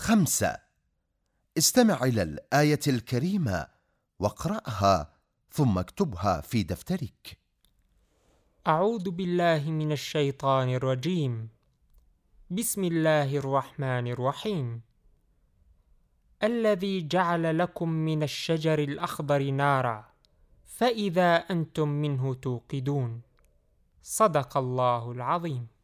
خمسة. استمع إلى الآية الكريمة واقرأها ثم اكتبها في دفترك. أعوذ بالله من الشيطان الرجيم. بسم الله الرحمن الرحيم. الذي جعل لكم من الشجر الأخضر نارا فإذا أنتم منه توقدون. صدق الله العظيم.